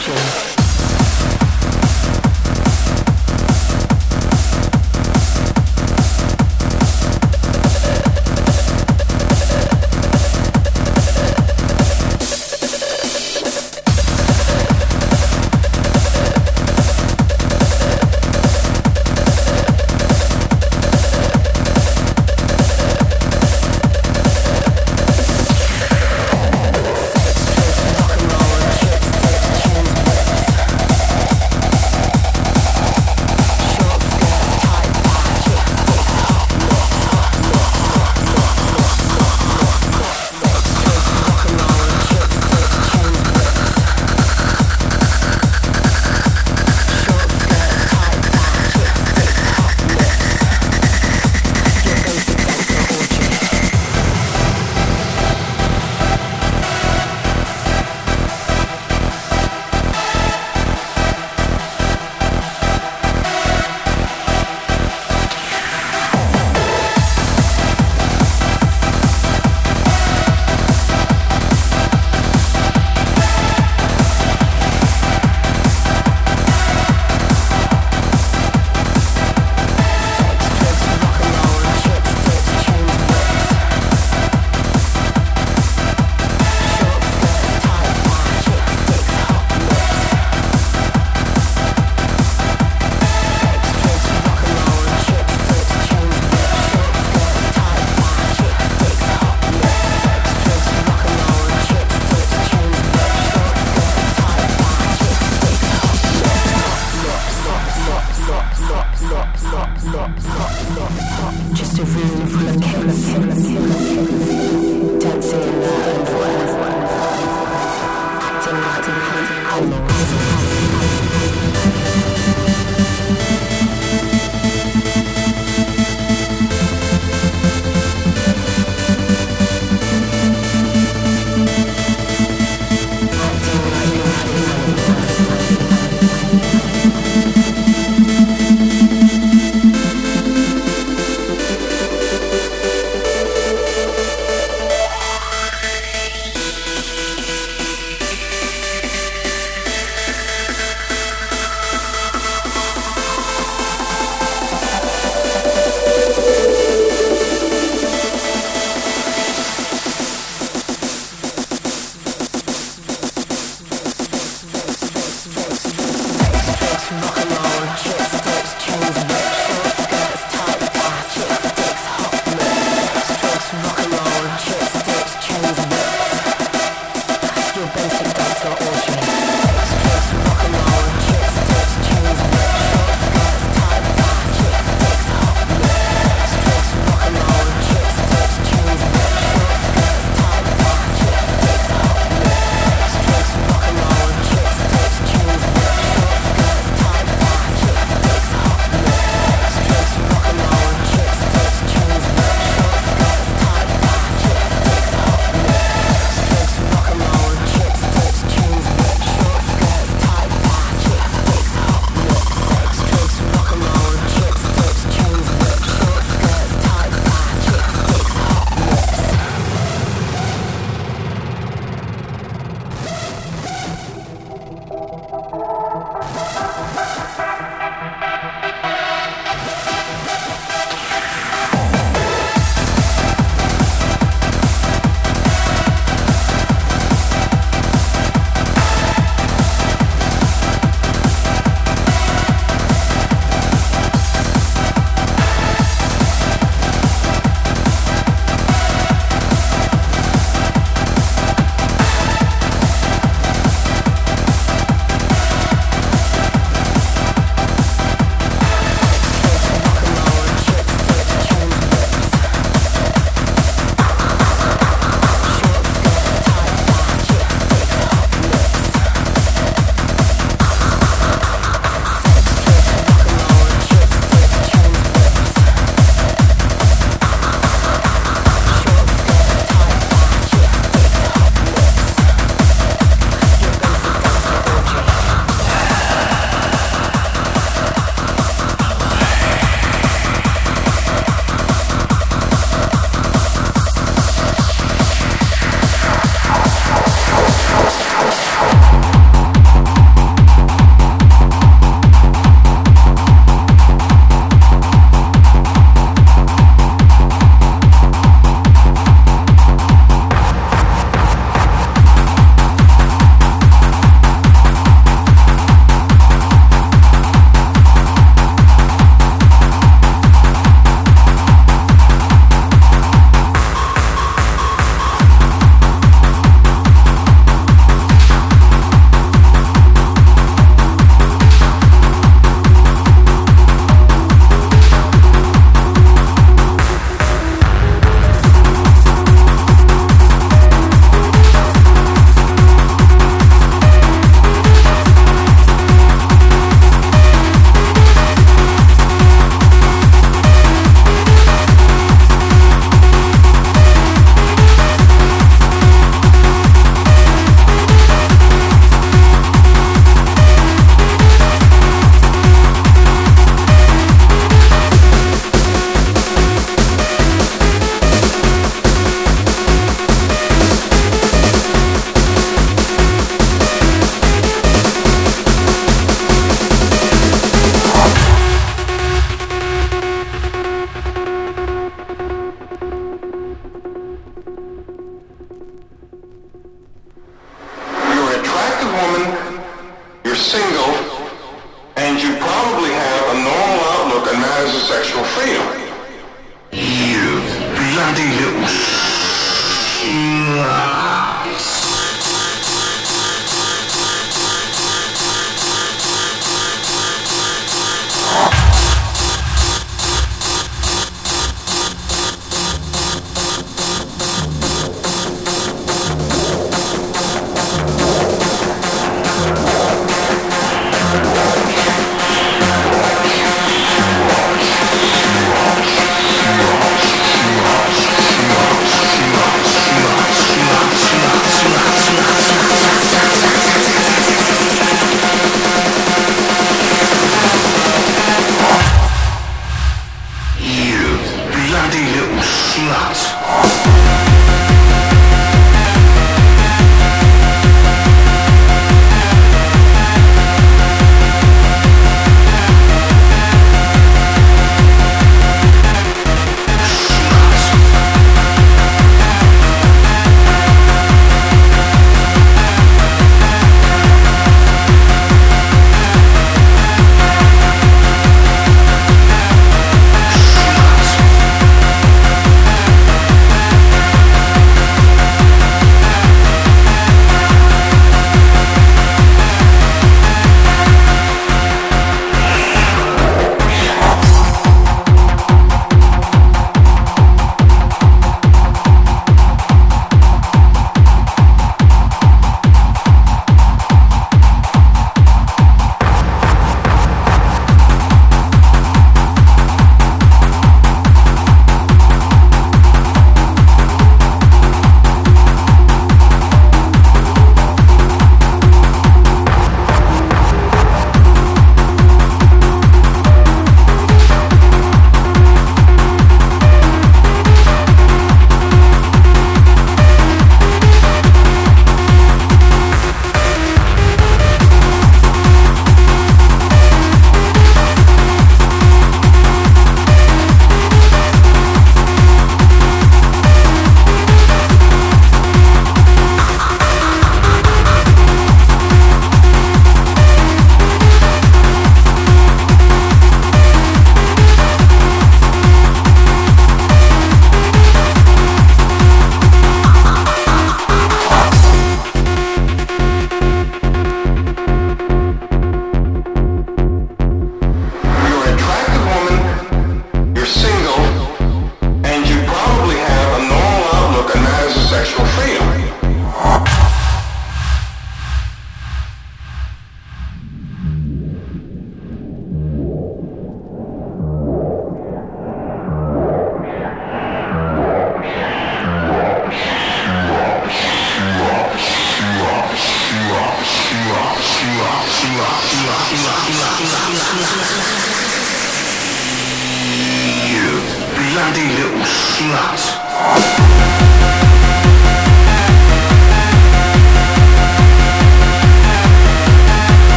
Sex,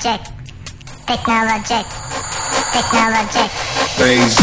technologic, technologic, technologic. Phase.